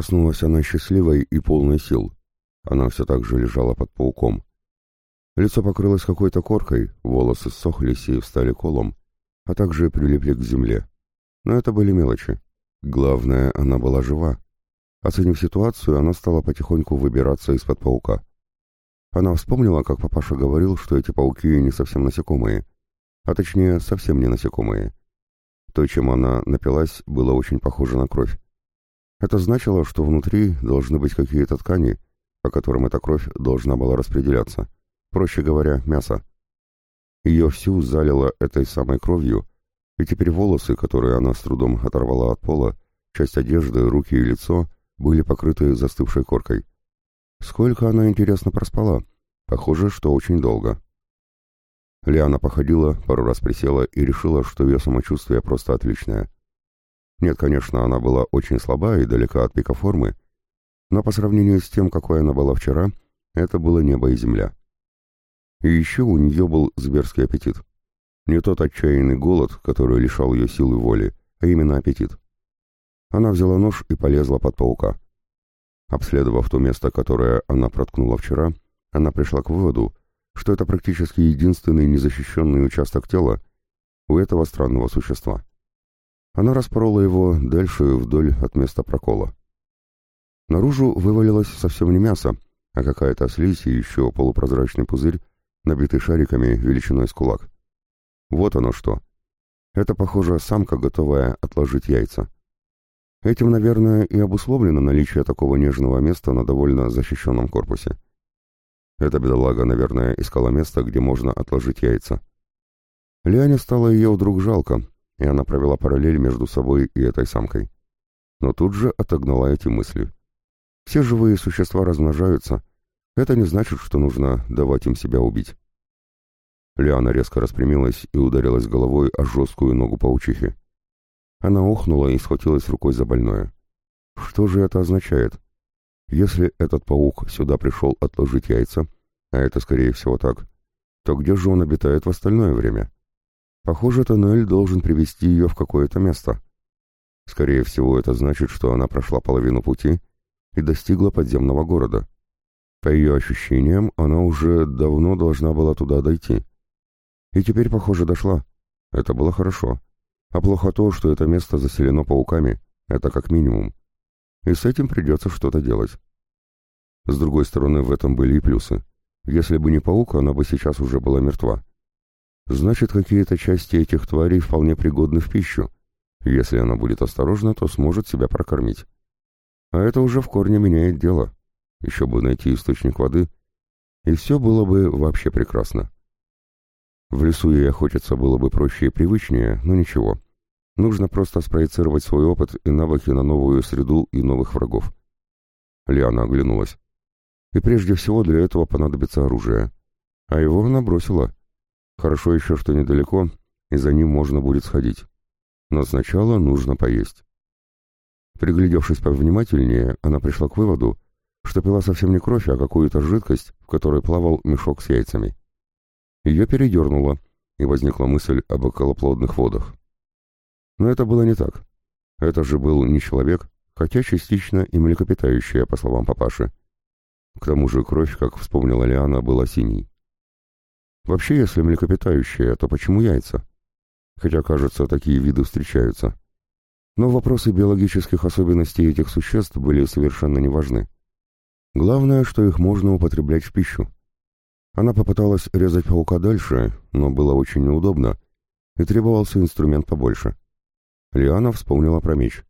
Проснулась она счастливой и полной сил. Она все так же лежала под пауком. Лицо покрылось какой-то коркой, волосы ссохлись и встали колом, а также прилипли к земле. Но это были мелочи. Главное, она была жива. Оценив ситуацию, она стала потихоньку выбираться из-под паука. Она вспомнила, как папаша говорил, что эти пауки не совсем насекомые, а точнее, совсем не насекомые. То, чем она напилась, было очень похоже на кровь. Это значило, что внутри должны быть какие-то ткани, по которым эта кровь должна была распределяться. Проще говоря, мясо. Ее всю залило этой самой кровью, и теперь волосы, которые она с трудом оторвала от пола, часть одежды, руки и лицо были покрыты застывшей коркой. Сколько она, интересно, проспала? Похоже, что очень долго. Лиана походила, пару раз присела и решила, что ее самочувствие просто отличное. Нет, конечно, она была очень слаба и далека от пика формы, но по сравнению с тем, какой она была вчера, это было небо и земля. И еще у нее был зверский аппетит. Не тот отчаянный голод, который лишал ее силы воли, а именно аппетит. Она взяла нож и полезла под паука. Обследовав то место, которое она проткнула вчера, она пришла к выводу, что это практически единственный незащищенный участок тела у этого странного существа. Она распорола его дальше вдоль от места прокола. Наружу вывалилось совсем не мясо, а какая-то слизь и еще полупрозрачный пузырь, набитый шариками величиной с кулак. Вот оно что. Это, похоже, самка, готовая отложить яйца. Этим, наверное, и обусловлено наличие такого нежного места на довольно защищенном корпусе. Эта бедолага, наверное, искала место, где можно отложить яйца. Лиане стало ее вдруг жалко, и она провела параллель между собой и этой самкой. Но тут же отогнала эти мысли. Все живые существа размножаются. Это не значит, что нужно давать им себя убить. Лиана резко распрямилась и ударилась головой о жесткую ногу паучихи. Она охнула и схватилась рукой за больное. Что же это означает? Если этот паук сюда пришел отложить яйца, а это скорее всего так, то где же он обитает в остальное время? Похоже, тоннель должен привести ее в какое-то место. Скорее всего, это значит, что она прошла половину пути и достигла подземного города. По ее ощущениям, она уже давно должна была туда дойти. И теперь, похоже, дошла. Это было хорошо. А плохо то, что это место заселено пауками. Это как минимум. И с этим придется что-то делать. С другой стороны, в этом были и плюсы. Если бы не паук, она бы сейчас уже была мертва. Значит, какие-то части этих тварей вполне пригодны в пищу. Если она будет осторожна, то сможет себя прокормить. А это уже в корне меняет дело. Еще бы найти источник воды, и все было бы вообще прекрасно. В лесу ей охотиться было бы проще и привычнее, но ничего. Нужно просто спроецировать свой опыт и навыки на новую среду и новых врагов. Лиана оглянулась. И прежде всего для этого понадобится оружие. А его она бросила. Хорошо еще, что недалеко, и за ним можно будет сходить. Но сначала нужно поесть. Приглядевшись повнимательнее, она пришла к выводу, что пила совсем не кровь, а какую-то жидкость, в которой плавал мешок с яйцами. Ее передернуло, и возникла мысль об околоплодных водах. Но это было не так. Это же был не человек, хотя частично и млекопитающее, по словам папаши. К тому же кровь, как вспомнила Лиана, была синей. Вообще, если млекопитающее, то почему яйца? Хотя, кажется, такие виды встречаются. Но вопросы биологических особенностей этих существ были совершенно неважны. Главное, что их можно употреблять в пищу. Она попыталась резать паука дальше, но было очень неудобно, и требовался инструмент побольше. Лиана вспомнила про меч.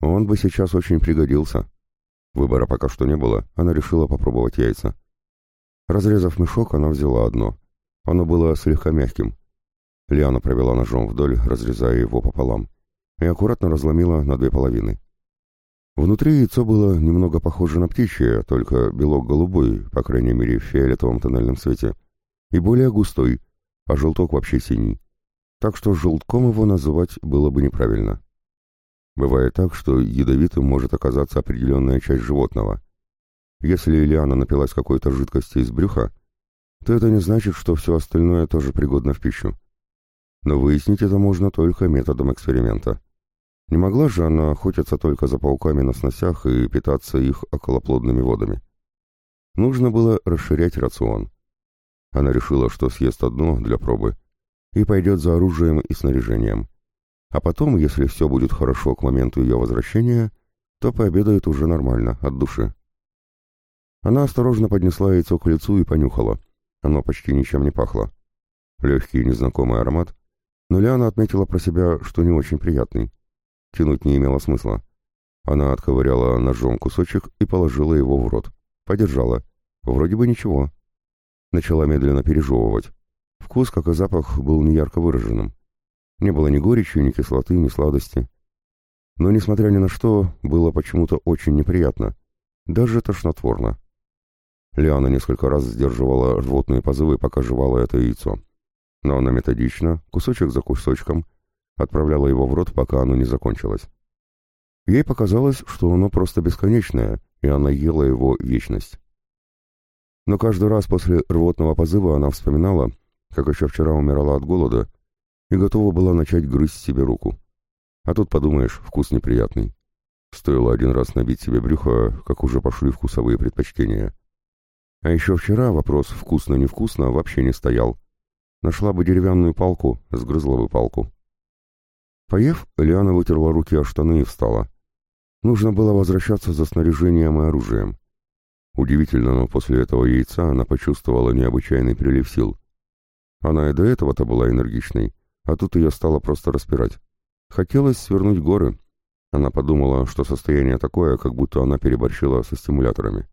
Он бы сейчас очень пригодился. Выбора пока что не было, она решила попробовать яйца. Разрезав мешок, она взяла одно. Оно было слегка мягким. Лиана провела ножом вдоль, разрезая его пополам, и аккуратно разломила на две половины. Внутри яйцо было немного похоже на птичье, только белок голубой, по крайней мере в фиолетовом тональном цвете, и более густой, а желток вообще синий. Так что желтком его называть было бы неправильно. Бывает так, что ядовитым может оказаться определенная часть животного. Если Лиана напилась какой-то жидкости из брюха, то это не значит, что все остальное тоже пригодно в пищу. Но выяснить это можно только методом эксперимента. Не могла же она охотиться только за пауками на сносях и питаться их околоплодными водами. Нужно было расширять рацион. Она решила, что съест одно для пробы и пойдет за оружием и снаряжением. А потом, если все будет хорошо к моменту ее возвращения, то пообедает уже нормально, от души. Она осторожно поднесла яйцо к лицу и понюхала. Оно почти ничем не пахло. Легкий незнакомый аромат, но Лиана отметила про себя, что не очень приятный. Тянуть не имело смысла. Она отковыряла ножом кусочек и положила его в рот. Подержала. Вроде бы ничего. Начала медленно пережевывать. Вкус, как и запах, был неярко выраженным. Не было ни горечи, ни кислоты, ни сладости. Но, несмотря ни на что, было почему-то очень неприятно. Даже тошнотворно. Лиана несколько раз сдерживала рвотные позывы, пока жевала это яйцо. Но она методично, кусочек за кусочком, отправляла его в рот, пока оно не закончилось. Ей показалось, что оно просто бесконечное, и она ела его вечность. Но каждый раз после рвотного позыва она вспоминала, как еще вчера умирала от голода, и готова была начать грызть себе руку. А тут, подумаешь, вкус неприятный. Стоило один раз набить себе брюхо, как уже пошли вкусовые предпочтения. А еще вчера вопрос «вкусно-невкусно» вообще не стоял. Нашла бы деревянную палку, сгрызла бы палку. Поев, Лиана вытерла руки о штаны и встала. Нужно было возвращаться за снаряжением и оружием. Удивительно, но после этого яйца она почувствовала необычайный прилив сил. Она и до этого-то была энергичной, а тут ее стало просто распирать. Хотелось свернуть горы. Она подумала, что состояние такое, как будто она переборщила со стимуляторами.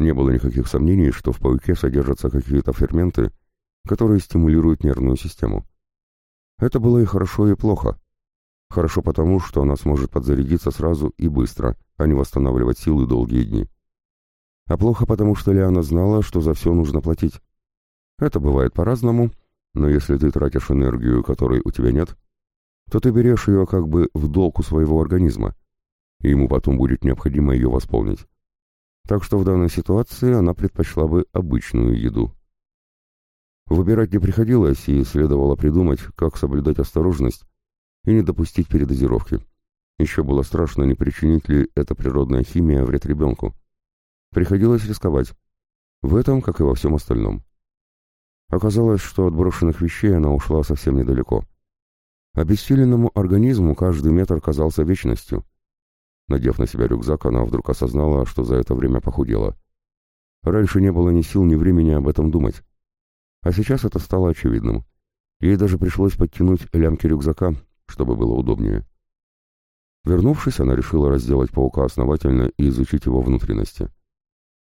Не было никаких сомнений, что в пауке содержатся какие-то ферменты, которые стимулируют нервную систему. Это было и хорошо, и плохо. Хорошо потому, что она сможет подзарядиться сразу и быстро, а не восстанавливать силы долгие дни. А плохо потому, что Лиана знала, что за все нужно платить. Это бывает по-разному, но если ты тратишь энергию, которой у тебя нет, то ты берешь ее как бы в долг у своего организма, и ему потом будет необходимо ее восполнить. Так что в данной ситуации она предпочла бы обычную еду. Выбирать не приходилось, и следовало придумать, как соблюдать осторожность и не допустить передозировки. Еще было страшно, не причинит ли эта природная химия вред ребенку. Приходилось рисковать. В этом, как и во всем остальном. Оказалось, что от брошенных вещей она ушла совсем недалеко. Обессиленному организму каждый метр казался вечностью. Надев на себя рюкзак, она вдруг осознала, что за это время похудела. Раньше не было ни сил, ни времени об этом думать. А сейчас это стало очевидным. Ей даже пришлось подтянуть лямки рюкзака, чтобы было удобнее. Вернувшись, она решила разделать паука основательно и изучить его внутренности.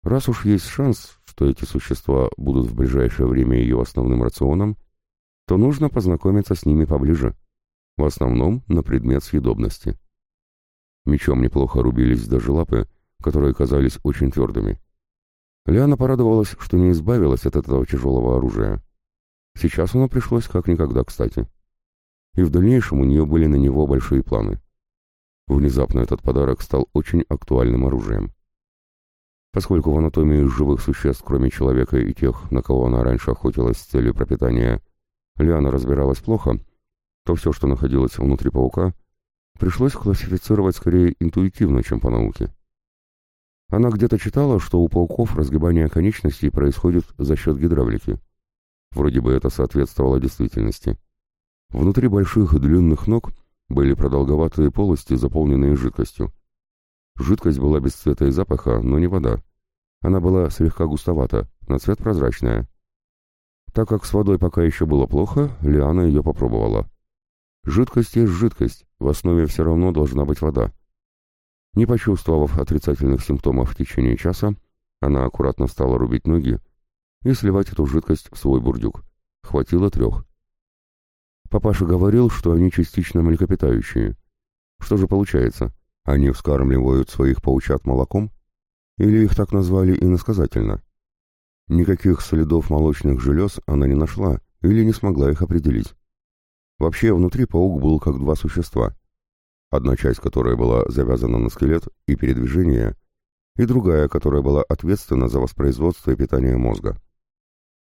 Раз уж есть шанс, что эти существа будут в ближайшее время ее основным рационом, то нужно познакомиться с ними поближе, в основном на предмет съедобности. Мечом неплохо рубились даже лапы, которые казались очень твердыми. Лиана порадовалась, что не избавилась от этого тяжелого оружия. Сейчас оно пришлось как никогда кстати. И в дальнейшем у нее были на него большие планы. Внезапно этот подарок стал очень актуальным оружием. Поскольку в анатомии живых существ, кроме человека и тех, на кого она раньше охотилась с целью пропитания, Лиана разбиралась плохо, то все, что находилось внутри паука, пришлось классифицировать скорее интуитивно, чем по науке. Она где-то читала, что у пауков разгибание конечностей происходит за счет гидравлики. Вроде бы это соответствовало действительности. Внутри больших длинных ног были продолговатые полости, заполненные жидкостью. Жидкость была без цвета и запаха, но не вода. Она была слегка густовата, на цвет прозрачная. Так как с водой пока еще было плохо, Лиана ее попробовала. Жидкость есть жидкость, в основе все равно должна быть вода. Не почувствовав отрицательных симптомов в течение часа, она аккуратно стала рубить ноги и сливать эту жидкость в свой бурдюк. Хватило трех. Папаша говорил, что они частично млекопитающие. Что же получается? Они вскармливают своих паучат молоком? Или их так назвали иносказательно? Никаких следов молочных желез она не нашла или не смогла их определить. Вообще, внутри паук был как два существа одна часть которой была завязана на скелет и передвижение, и другая, которая была ответственна за воспроизводство и питание мозга.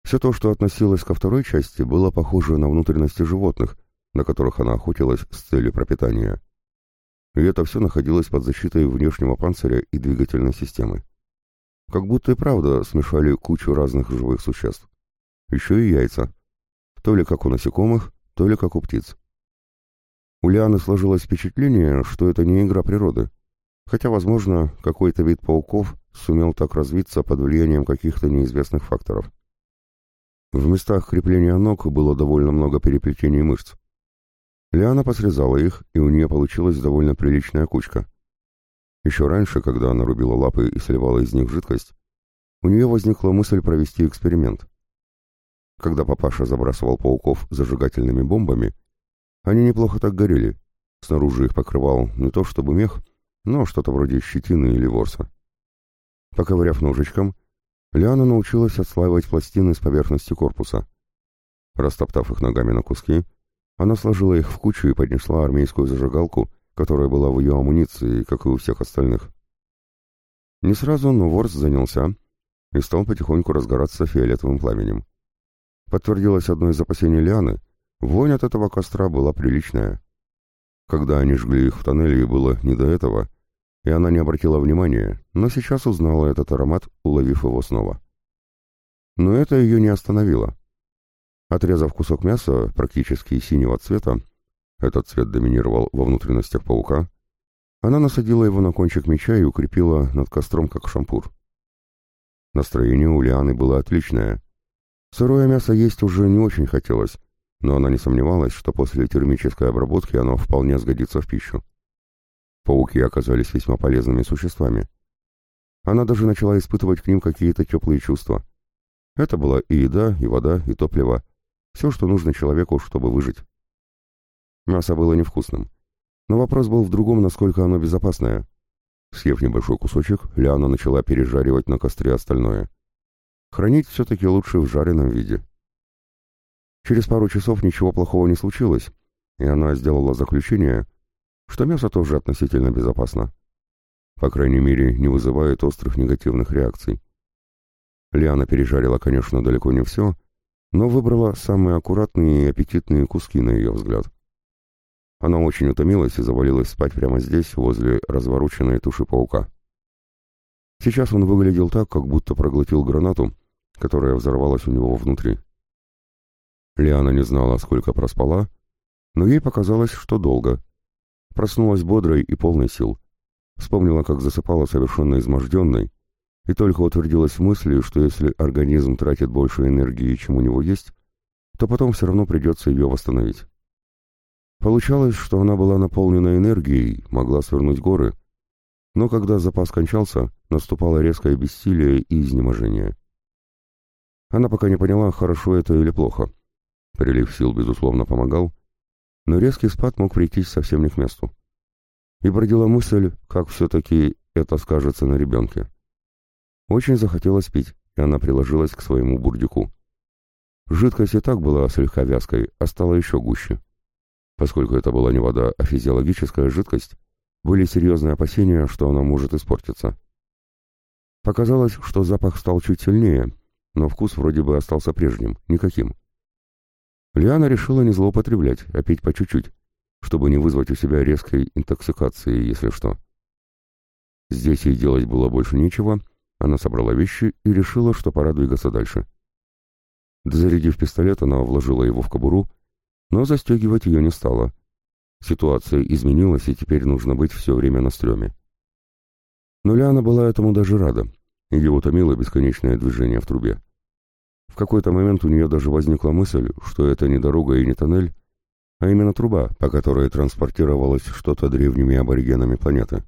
Все то, что относилось ко второй части, было похоже на внутренности животных, на которых она охотилась с целью пропитания. и это все находилось под защитой внешнего панциря и двигательной системы. Как будто и правда смешали кучу разных живых существ. Еще и яйца. То ли как у насекомых, то ли как у птиц. У Лианы сложилось впечатление, что это не игра природы, хотя, возможно, какой-то вид пауков сумел так развиться под влиянием каких-то неизвестных факторов. В местах крепления ног было довольно много переплетений мышц. Лиана посрезала их, и у нее получилась довольно приличная кучка. Еще раньше, когда она рубила лапы и сливала из них жидкость, у нее возникла мысль провести эксперимент. Когда папаша забрасывал пауков зажигательными бомбами, они неплохо так горели. Снаружи их покрывал не то чтобы мех, но что-то вроде щетины или ворса. Поковыряв ножичком, Лиана научилась отслаивать пластины с поверхности корпуса. Растоптав их ногами на куски, она сложила их в кучу и поднесла армейскую зажигалку, которая была в ее амуниции, как и у всех остальных. Не сразу, но ворс занялся и стал потихоньку разгораться фиолетовым пламенем. Подтвердилось одно из опасений Лианы, вонь от этого костра была приличная. Когда они жгли их в тоннеле, было не до этого, и она не обратила внимания, но сейчас узнала этот аромат, уловив его снова. Но это ее не остановило. Отрезав кусок мяса, практически синего цвета, этот цвет доминировал во внутренностях паука, она насадила его на кончик меча и укрепила над костром, как шампур. Настроение у Лианы было отличное. Сырое мясо есть уже не очень хотелось, но она не сомневалась, что после термической обработки оно вполне сгодится в пищу. Пауки оказались весьма полезными существами. Она даже начала испытывать к ним какие-то теплые чувства. Это была и еда, и вода, и топливо. Все, что нужно человеку, чтобы выжить. Мясо было невкусным. Но вопрос был в другом, насколько оно безопасное. Съев небольшой кусочек, Лиана начала пережаривать на костре остальное. Хранить все-таки лучше в жареном виде. Через пару часов ничего плохого не случилось, и она сделала заключение, что мясо тоже относительно безопасно. По крайней мере, не вызывает острых негативных реакций. Лиана пережарила, конечно, далеко не все, но выбрала самые аккуратные и аппетитные куски, на ее взгляд. Она очень утомилась и завалилась спать прямо здесь, возле развороченной туши паука. Сейчас он выглядел так, как будто проглотил гранату, которая взорвалась у него внутри. Лиана не знала, сколько проспала, но ей показалось, что долго. Проснулась бодрой и полной сил. Вспомнила, как засыпала совершенно изможденной, и только утвердилась в что если организм тратит больше энергии, чем у него есть, то потом все равно придется ее восстановить. Получалось, что она была наполнена энергией, могла свернуть горы, но когда запас кончался, наступало резкое бессилие и изнеможение. Она пока не поняла, хорошо это или плохо. Прилив сил, безусловно, помогал, но резкий спад мог прийти совсем не к месту. И бродила мысль, как все-таки это скажется на ребенке. Очень захотелось пить, и она приложилась к своему бурдюку. Жидкость и так была слегка вязкой, а стала еще гуще. Поскольку это была не вода, а физиологическая жидкость, были серьезные опасения, что она может испортиться. Показалось, что запах стал чуть сильнее, но вкус вроде бы остался прежним, никаким. Лиана решила не злоупотреблять, а пить по чуть-чуть, чтобы не вызвать у себя резкой интоксикации, если что. Здесь ей делать было больше нечего, она собрала вещи и решила, что пора двигаться дальше. Зарядив пистолет, она вложила его в кобуру но застегивать ее не стала. Ситуация изменилась, и теперь нужно быть все время на стреме. Но Лиана была этому даже рада. Ее утомило бесконечное движение в трубе. В какой-то момент у нее даже возникла мысль, что это не дорога и не тоннель, а именно труба, по которой транспортировалось что-то древними аборигенами планеты.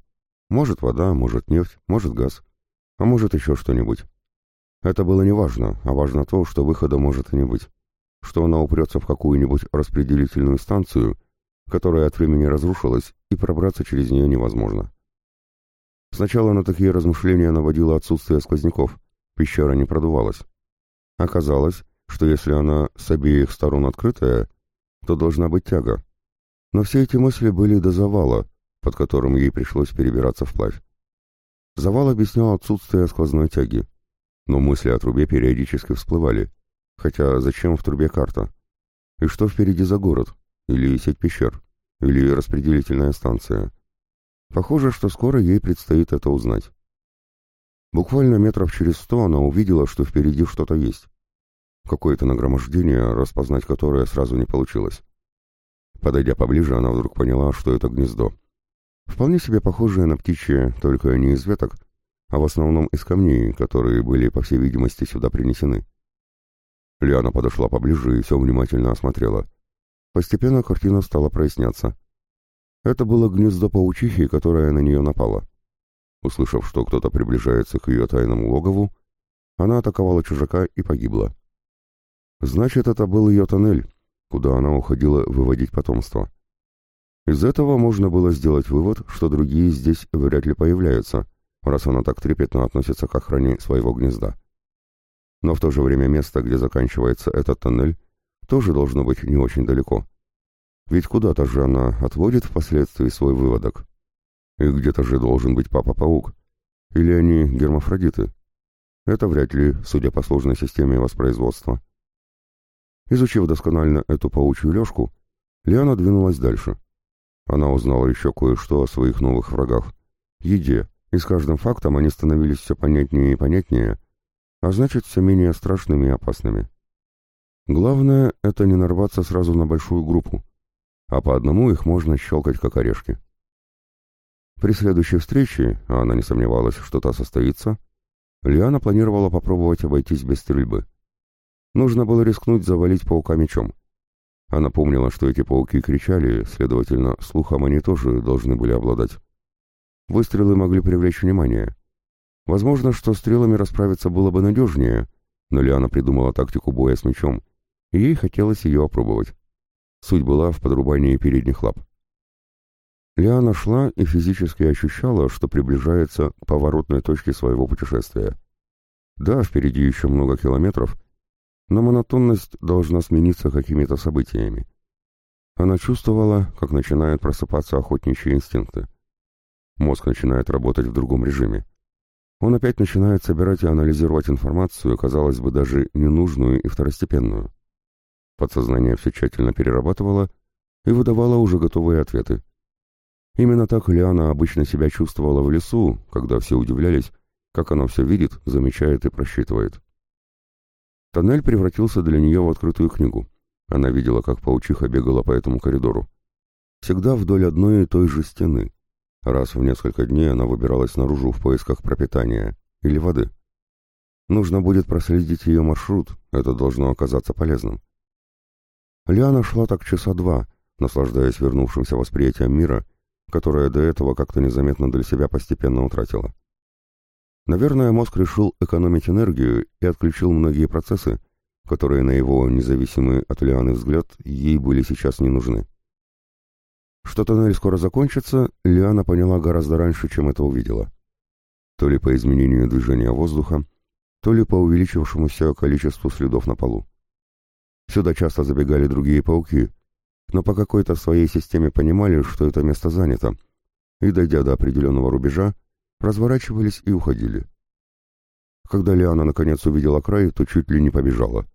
Может вода, может нефть, может газ, а может еще что-нибудь. Это было не важно, а важно то, что выхода может и не быть что она упрется в какую-нибудь распределительную станцию, которая от времени разрушилась, и пробраться через нее невозможно. Сначала на такие размышления наводило отсутствие сквозняков, пещера не продувалась. Оказалось, что если она с обеих сторон открытая, то должна быть тяга. Но все эти мысли были до завала, под которым ей пришлось перебираться вплавь. Завал объяснял отсутствие сквозной тяги, но мысли о трубе периодически всплывали, Хотя зачем в трубе карта? И что впереди за город? Или сеть пещер? Или распределительная станция? Похоже, что скоро ей предстоит это узнать. Буквально метров через сто она увидела, что впереди что-то есть. Какое-то нагромождение, распознать которое сразу не получилось. Подойдя поближе, она вдруг поняла, что это гнездо. Вполне себе похожее на птичье, только не из веток, а в основном из камней, которые были, по всей видимости, сюда принесены. Лиана подошла поближе и все внимательно осмотрела. Постепенно картина стала проясняться. Это было гнездо паучихи, которая на нее напала. Услышав, что кто-то приближается к ее тайному логову, она атаковала чужака и погибла. Значит, это был ее тоннель, куда она уходила выводить потомство. Из этого можно было сделать вывод, что другие здесь вряд ли появляются, раз она так трепетно относится к охране своего гнезда. Но в то же время место, где заканчивается этот тоннель, тоже должно быть не очень далеко. Ведь куда-то же она отводит впоследствии свой выводок. И где-то же должен быть папа-паук. Или они гермафродиты. Это вряд ли, судя по сложной системе воспроизводства. Изучив досконально эту паучью лёжку, Лиана двинулась дальше. Она узнала еще кое-что о своих новых врагах. Еде, и с каждым фактом они становились все понятнее и понятнее, а значит, все менее страшными и опасными. Главное — это не нарваться сразу на большую группу, а по одному их можно щелкать как орешки. При следующей встрече, а она не сомневалась, что та состоится, Лиана планировала попробовать обойтись без стрельбы. Нужно было рискнуть завалить паука мечом. Она помнила, что эти пауки кричали, следовательно, слухом они тоже должны были обладать. Выстрелы могли привлечь внимание. Возможно, что стрелами расправиться было бы надежнее, но Лиана придумала тактику боя с мечом, ей хотелось ее опробовать. Суть была в подрубании передних лап. Лиана шла и физически ощущала, что приближается к поворотной точке своего путешествия. Да, впереди еще много километров, но монотонность должна смениться какими-то событиями. Она чувствовала, как начинают просыпаться охотничьи инстинкты. Мозг начинает работать в другом режиме. Он опять начинает собирать и анализировать информацию, казалось бы, даже ненужную и второстепенную. Подсознание все тщательно перерабатывало и выдавало уже готовые ответы. Именно так Лиана обычно себя чувствовала в лесу, когда все удивлялись, как она все видит, замечает и просчитывает. Тоннель превратился для нее в открытую книгу. Она видела, как паучиха бегала по этому коридору. Всегда вдоль одной и той же стены. Раз в несколько дней она выбиралась наружу в поисках пропитания или воды. Нужно будет проследить ее маршрут, это должно оказаться полезным. Лиана шла так часа два, наслаждаясь вернувшимся восприятием мира, которое до этого как-то незаметно для себя постепенно утратила. Наверное, мозг решил экономить энергию и отключил многие процессы, которые на его независимый от Лианы взгляд ей были сейчас не нужны. Что тоннель скоро закончится, Лиана поняла гораздо раньше, чем это увидела. То ли по изменению движения воздуха, то ли по увеличившемуся количеству следов на полу. Сюда часто забегали другие пауки, но по какой-то своей системе понимали, что это место занято, и, дойдя до определенного рубежа, разворачивались и уходили. Когда Лиана наконец увидела край, то чуть ли не побежала.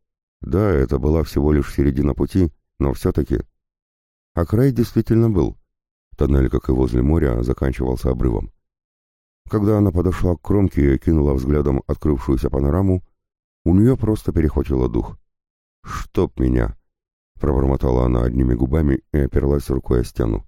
Да, это была всего лишь середина пути, но все-таки... А край действительно был. Тоннель, как и возле моря, заканчивался обрывом. Когда она подошла к кромке и кинула взглядом открывшуюся панораму, у нее просто перехватило дух. «Чтоб меня!» — пробормотала она одними губами и оперлась рукой о стену.